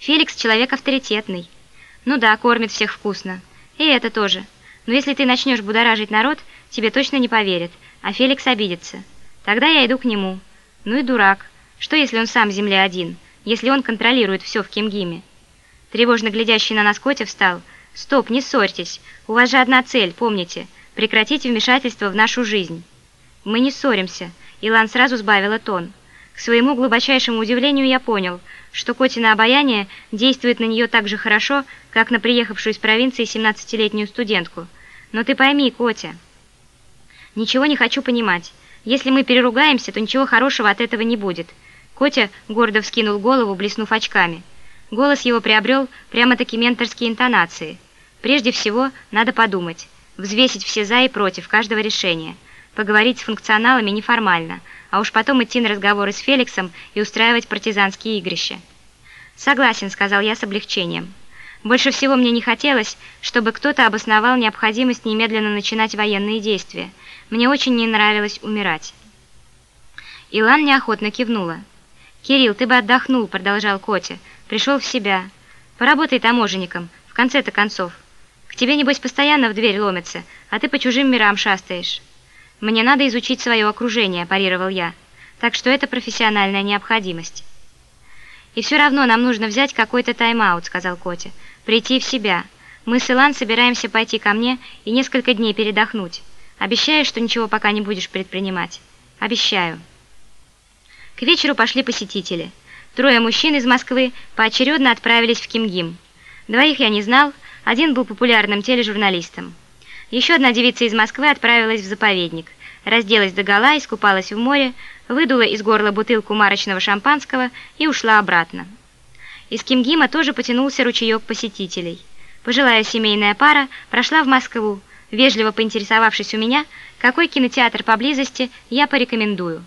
Феликс человек авторитетный. Ну да, кормит всех вкусно. И это тоже. Но если ты начнешь будоражить народ, тебе точно не поверят, а Феликс обидится. Тогда я иду к нему. Ну и дурак. Что, если он сам в земле один? Если он контролирует все в Кимгиме? Тревожно глядящий на нас Котя встал. «Стоп, не ссорьтесь. У вас же одна цель, помните. Прекратить вмешательство в нашу жизнь». «Мы не ссоримся», — Илан сразу сбавила тон. К своему глубочайшему удивлению я понял, что Котина обаяние действует на нее так же хорошо, как на приехавшую из провинции 17-летнюю студентку. Но ты пойми, Котя. Ничего не хочу понимать. Если мы переругаемся, то ничего хорошего от этого не будет. Котя гордо вскинул голову, блеснув очками. Голос его приобрел прямо-таки менторские интонации. Прежде всего, надо подумать, взвесить все «за» и «против» каждого решения, поговорить с функционалами неформально, а уж потом идти на разговоры с Феликсом и устраивать партизанские игрища. «Согласен», — сказал я с облегчением. Больше всего мне не хотелось, чтобы кто-то обосновал необходимость немедленно начинать военные действия. Мне очень не нравилось умирать. Илан неохотно кивнула. «Кирилл, ты бы отдохнул», — продолжал Котя. «Пришел в себя. Поработай таможенником, в конце-то концов. К тебе, небось, постоянно в дверь ломятся, а ты по чужим мирам шастаешь». «Мне надо изучить свое окружение», – парировал я. «Так что это профессиональная необходимость». «И все равно нам нужно взять какой-то тайм-аут», – сказал Котя. «Прийти в себя. Мы с Илан собираемся пойти ко мне и несколько дней передохнуть. Обещаешь, что ничего пока не будешь предпринимать?» «Обещаю». К вечеру пошли посетители. Трое мужчин из Москвы поочередно отправились в Кимгим. Двоих я не знал, один был популярным тележурналистом. Еще одна девица из Москвы отправилась в заповедник, разделась догола, искупалась в море, выдула из горла бутылку марочного шампанского и ушла обратно. Из Кимгима тоже потянулся ручеек посетителей. Пожилая семейная пара прошла в Москву, вежливо поинтересовавшись у меня, какой кинотеатр поблизости я порекомендую.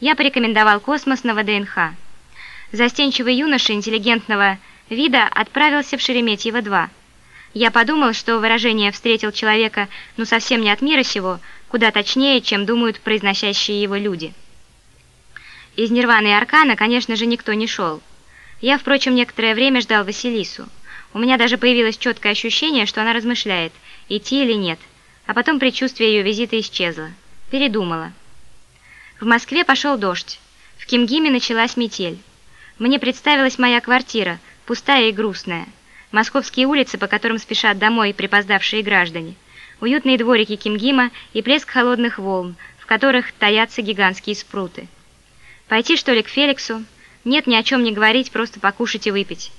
Я порекомендовал «Космос» на ВДНХ. Застенчивый юноша интеллигентного вида отправился в Шереметьево-2. Я подумал, что выражение «встретил человека, ну совсем не от мира сего» куда точнее, чем думают произносящие его люди. Из Нирваны и Аркана, конечно же, никто не шел. Я, впрочем, некоторое время ждал Василису. У меня даже появилось четкое ощущение, что она размышляет, идти или нет. А потом предчувствие ее визита исчезло. Передумала. В Москве пошел дождь. В Кимгиме началась метель. Мне представилась моя квартира, пустая и грустная московские улицы, по которым спешат домой припоздавшие граждане, уютные дворики Кимгима и плеск холодных волн, в которых таятся гигантские спруты. Пойти, что ли, к Феликсу? Нет, ни о чем не говорить, просто покушать и выпить.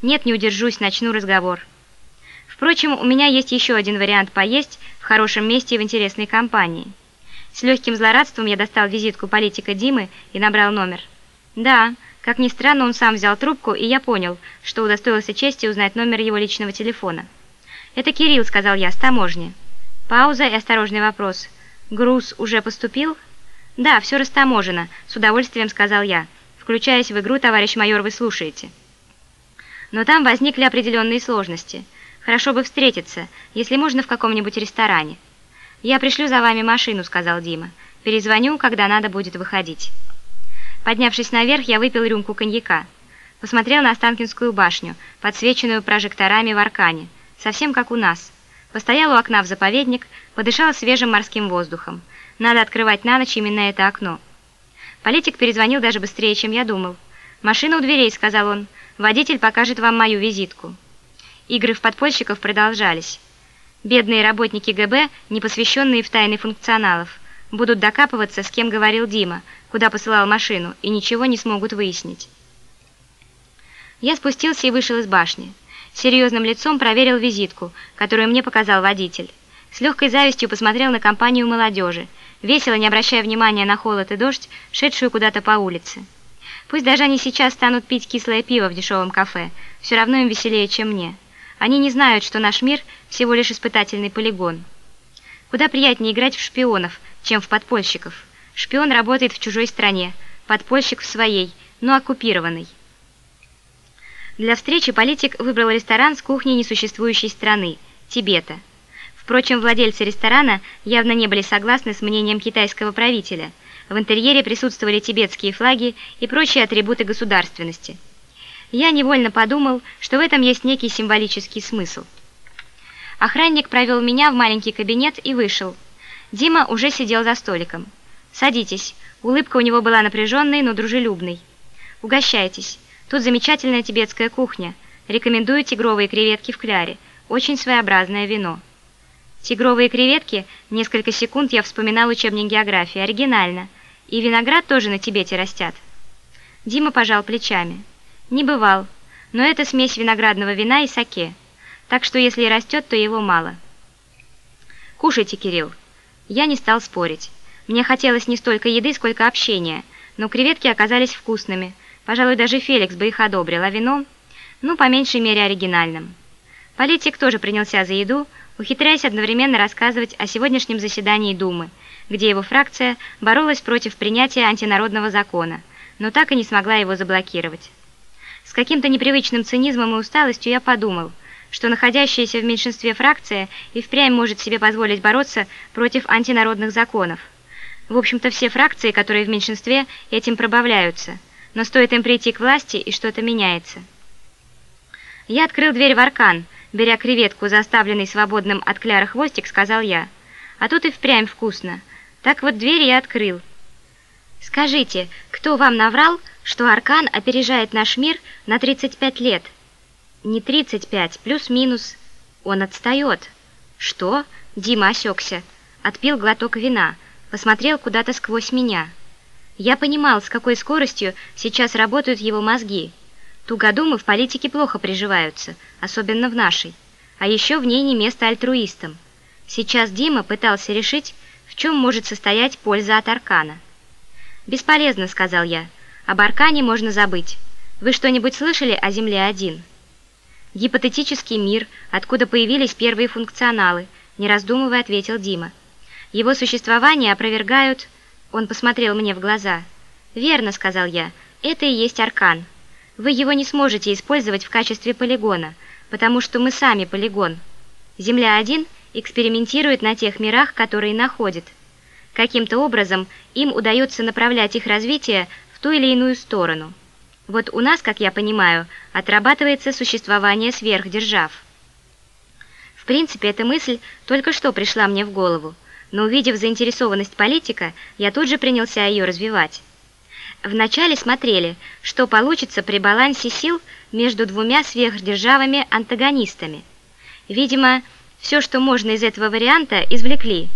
Нет, не удержусь, начну разговор. Впрочем, у меня есть еще один вариант поесть в хорошем месте и в интересной компании. С легким злорадством я достал визитку политика Димы и набрал номер. «Да», как ни странно, он сам взял трубку, и я понял, что удостоился чести узнать номер его личного телефона. «Это Кирилл», — сказал я, — «с таможни». Пауза и осторожный вопрос. «Груз уже поступил?» «Да, все растаможено», — с удовольствием сказал я. «Включаясь в игру, товарищ майор, вы слушаете». Но там возникли определенные сложности. Хорошо бы встретиться, если можно в каком-нибудь ресторане. «Я пришлю за вами машину», — сказал Дима. «Перезвоню, когда надо будет выходить». Поднявшись наверх, я выпил рюмку коньяка. Посмотрел на Останкинскую башню, подсвеченную прожекторами в аркане, совсем как у нас. Постоял у окна в заповедник, подышал свежим морским воздухом. Надо открывать на ночь именно это окно. Политик перезвонил даже быстрее, чем я думал. «Машина у дверей», — сказал он. «Водитель покажет вам мою визитку». Игры в подпольщиков продолжались. Бедные работники ГБ, не посвященные в тайны функционалов, будут докапываться, с кем говорил Дима, куда посылал машину, и ничего не смогут выяснить. Я спустился и вышел из башни. Серьезным лицом проверил визитку, которую мне показал водитель. С легкой завистью посмотрел на компанию молодежи, весело, не обращая внимания на холод и дождь, шедшую куда-то по улице. Пусть даже они сейчас станут пить кислое пиво в дешевом кафе, все равно им веселее, чем мне. Они не знают, что наш мир всего лишь испытательный полигон. Куда приятнее играть в шпионов, чем в подпольщиков. Шпион работает в чужой стране, подпольщик в своей, но оккупированной. Для встречи политик выбрал ресторан с кухней несуществующей страны – Тибета. Впрочем, владельцы ресторана явно не были согласны с мнением китайского правителя. В интерьере присутствовали тибетские флаги и прочие атрибуты государственности. Я невольно подумал, что в этом есть некий символический смысл. Охранник провел меня в маленький кабинет и вышел. Дима уже сидел за столиком. «Садитесь». Улыбка у него была напряженной, но дружелюбной. «Угощайтесь. Тут замечательная тибетская кухня. Рекомендую тигровые креветки в кляре. Очень своеобразное вино». Тигровые креветки, несколько секунд я вспоминал учебник географии, оригинально. И виноград тоже на Тибете растят. Дима пожал плечами. Не бывал, но это смесь виноградного вина и саке. Так что если и растет, то его мало. Кушайте, Кирилл. Я не стал спорить. Мне хотелось не столько еды, сколько общения, но креветки оказались вкусными. Пожалуй, даже Феликс бы их одобрил, а вино, ну, по меньшей мере, оригинальным. Политик тоже принялся за еду, ухитряясь одновременно рассказывать о сегодняшнем заседании Думы, где его фракция боролась против принятия антинародного закона, но так и не смогла его заблокировать. С каким-то непривычным цинизмом и усталостью я подумал, что находящаяся в меньшинстве фракция и впрямь может себе позволить бороться против антинародных законов. В общем-то, все фракции, которые в меньшинстве, этим пробавляются, но стоит им прийти к власти, и что-то меняется. Я открыл дверь в аркан – беря креветку за оставленный свободным от кляра хвостик, сказал я. «А тут и впрямь вкусно. Так вот дверь я открыл». «Скажите, кто вам наврал, что Аркан опережает наш мир на 35 лет?» «Не 35, плюс-минус. Он отстает». «Что?» – Дима осекся. Отпил глоток вина, посмотрел куда-то сквозь меня. Я понимал, с какой скоростью сейчас работают его мозги – Тугодумы в политике плохо приживаются, особенно в нашей. А еще в ней не место альтруистам. Сейчас Дима пытался решить, в чем может состоять польза от Аркана. «Бесполезно», — сказал я. «Об Аркане можно забыть. Вы что-нибудь слышали о Земле-1?» «Гипотетический мир, откуда появились первые функционалы», — не раздумывая ответил Дима. «Его существование опровергают...» Он посмотрел мне в глаза. «Верно», — сказал я, — «это и есть Аркан». Вы его не сможете использовать в качестве полигона, потому что мы сами полигон. Земля-1 экспериментирует на тех мирах, которые находит. Каким-то образом им удается направлять их развитие в ту или иную сторону. Вот у нас, как я понимаю, отрабатывается существование сверхдержав. В принципе, эта мысль только что пришла мне в голову, но увидев заинтересованность политика, я тут же принялся ее развивать. Вначале смотрели, что получится при балансе сил между двумя сверхдержавами-антагонистами. Видимо, все, что можно из этого варианта, извлекли.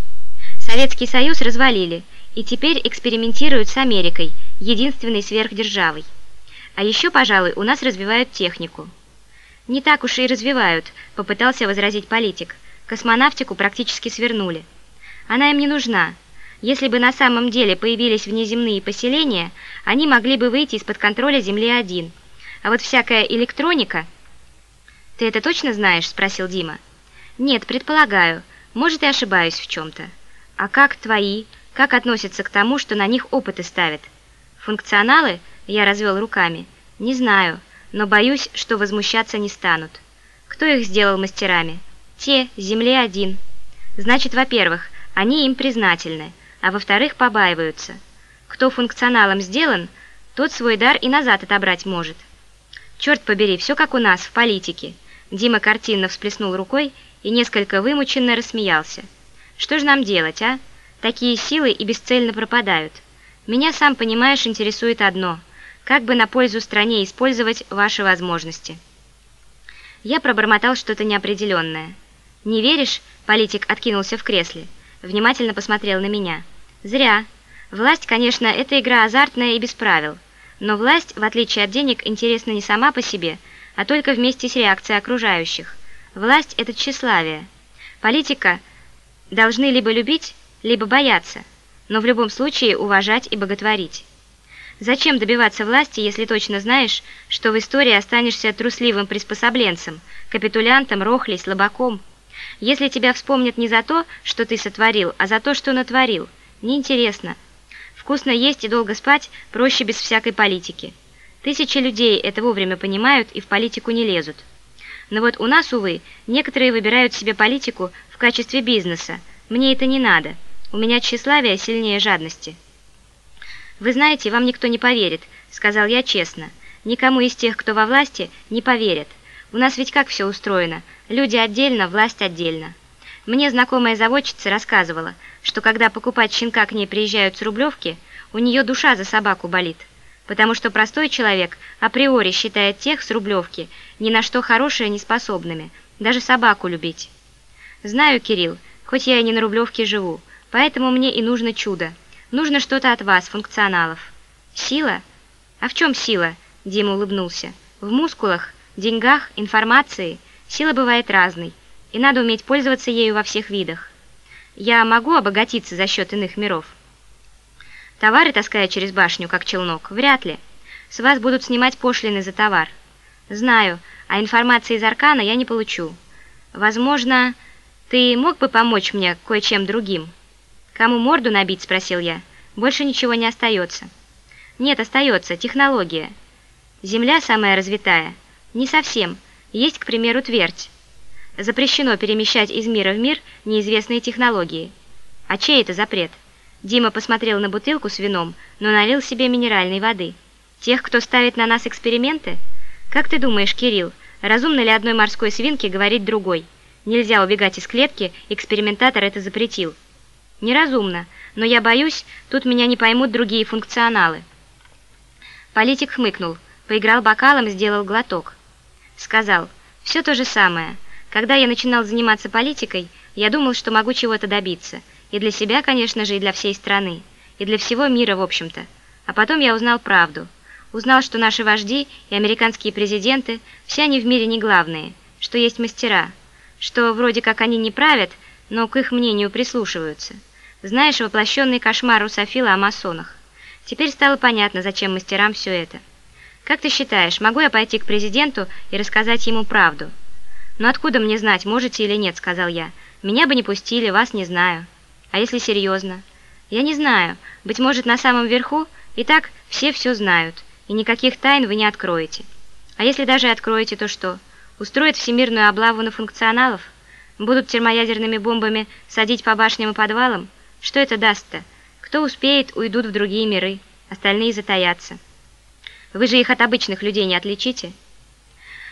Советский Союз развалили, и теперь экспериментируют с Америкой, единственной сверхдержавой. А еще, пожалуй, у нас развивают технику. «Не так уж и развивают», – попытался возразить политик. «Космонавтику практически свернули. Она им не нужна. Если бы на самом деле появились внеземные поселения, они могли бы выйти из-под контроля Земли-1. А вот всякая электроника... «Ты это точно знаешь?» – спросил Дима. «Нет, предполагаю. Может, и ошибаюсь в чем-то. А как твои? Как относятся к тому, что на них опыты ставят? Функционалы?» – я развел руками. «Не знаю, но боюсь, что возмущаться не станут. Кто их сделал мастерами? Те, Земле-1. Значит, во-первых, они им признательны» а во-вторых, побаиваются. Кто функционалом сделан, тот свой дар и назад отобрать может. Черт побери, все как у нас, в политике. Дима картинно всплеснул рукой и несколько вымученно рассмеялся. Что же нам делать, а? Такие силы и бесцельно пропадают. Меня, сам понимаешь, интересует одно. Как бы на пользу стране использовать ваши возможности? Я пробормотал что-то неопределенное. «Не веришь?» – политик откинулся в кресле. Внимательно посмотрел на меня – Зря. Власть, конечно, это игра азартная и без правил. Но власть, в отличие от денег, интересна не сама по себе, а только вместе с реакцией окружающих. Власть – это тщеславие. Политика должны либо любить, либо бояться, но в любом случае уважать и боготворить. Зачем добиваться власти, если точно знаешь, что в истории останешься трусливым приспособленцем, капитулянтом, рохлей, слабаком? Если тебя вспомнят не за то, что ты сотворил, а за то, что натворил – Неинтересно. Вкусно есть и долго спать проще без всякой политики. Тысячи людей это вовремя понимают и в политику не лезут. Но вот у нас, увы, некоторые выбирают себе политику в качестве бизнеса. Мне это не надо. У меня тщеславие сильнее жадности. «Вы знаете, вам никто не поверит», — сказал я честно. Никому из тех, кто во власти, не поверят. У нас ведь как все устроено? Люди отдельно, власть отдельно. Мне знакомая заводчица рассказывала, что когда покупать щенка к ней приезжают с Рублевки, у нее душа за собаку болит, потому что простой человек априори считает тех с Рублевки ни на что хорошее не способными, даже собаку любить. Знаю, Кирилл, хоть я и не на Рублевке живу, поэтому мне и нужно чудо. Нужно что-то от вас, функционалов. Сила? А в чем сила? Дима улыбнулся. В мускулах, деньгах, информации. Сила бывает разной и надо уметь пользоваться ею во всех видах. Я могу обогатиться за счет иных миров. Товары таская через башню, как челнок, вряд ли. С вас будут снимать пошлины за товар. Знаю, а информации из Аркана я не получу. Возможно, ты мог бы помочь мне кое-чем другим? Кому морду набить, спросил я. Больше ничего не остается. Нет, остается, технология. Земля самая развитая. Не совсем. Есть, к примеру, твердь. Запрещено перемещать из мира в мир неизвестные технологии. А чей это запрет? Дима посмотрел на бутылку с вином, но налил себе минеральной воды. Тех, кто ставит на нас эксперименты? Как ты думаешь, Кирилл, разумно ли одной морской свинке говорить другой? Нельзя убегать из клетки, экспериментатор это запретил. Неразумно, но я боюсь, тут меня не поймут другие функционалы. Политик хмыкнул, поиграл бокалом, сделал глоток. Сказал, все то же самое – когда я начинал заниматься политикой, я думал, что могу чего-то добиться. И для себя, конечно же, и для всей страны. И для всего мира, в общем-то. А потом я узнал правду. Узнал, что наши вожди и американские президенты, все они в мире не главные, что есть мастера, что вроде как они не правят, но к их мнению прислушиваются. Знаешь, воплощенный кошмар Русофила о масонах. Теперь стало понятно, зачем мастерам все это. Как ты считаешь, могу я пойти к президенту и рассказать ему правду?» «Ну откуда мне знать, можете или нет?» – сказал я. «Меня бы не пустили, вас не знаю». «А если серьезно?» «Я не знаю. Быть может, на самом верху и так все все знают, и никаких тайн вы не откроете. А если даже откроете, то что? Устроят всемирную облаву на функционалов? Будут термоядерными бомбами садить по башням и подвалам? Что это даст-то? Кто успеет, уйдут в другие миры, остальные затаятся. Вы же их от обычных людей не отличите?»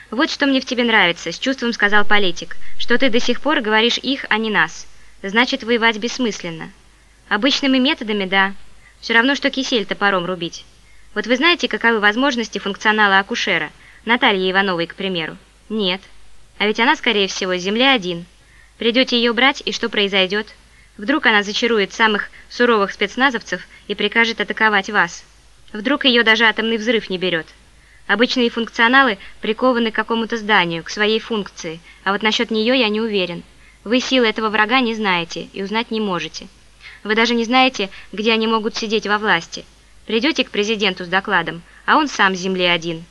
«Вот что мне в тебе нравится», — с чувством сказал политик, «что ты до сих пор говоришь их, а не нас. Значит, воевать бессмысленно». «Обычными методами, да. Все равно, что кисель топором рубить. Вот вы знаете, каковы возможности функционала акушера? Натальи Ивановой, к примеру?» «Нет. А ведь она, скорее всего, с Земли один. Придете ее брать, и что произойдет? Вдруг она зачарует самых суровых спецназовцев и прикажет атаковать вас? Вдруг ее даже атомный взрыв не берет?» Обычные функционалы прикованы к какому-то зданию, к своей функции, а вот насчет нее я не уверен. Вы силы этого врага не знаете и узнать не можете. Вы даже не знаете, где они могут сидеть во власти. Придете к президенту с докладом, а он сам с земли один.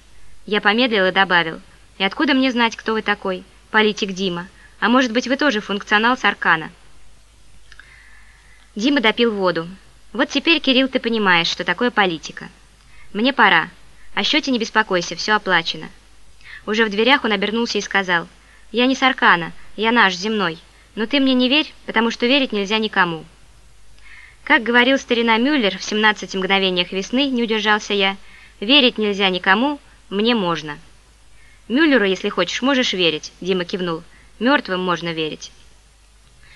Я помедлил и добавил. И откуда мне знать, кто вы такой? Политик Дима. А может быть, вы тоже функционал с Аркана? Дима допил воду. Вот теперь, Кирилл, ты понимаешь, что такое политика. Мне пора. О счете не беспокойся, все оплачено». Уже в дверях он обернулся и сказал, «Я не Саркана, я наш, земной, но ты мне не верь, потому что верить нельзя никому». Как говорил старина Мюллер в «17 мгновениях весны», не удержался я, «Верить нельзя никому, мне можно». «Мюллеру, если хочешь, можешь верить», — Дима кивнул, «мертвым можно верить».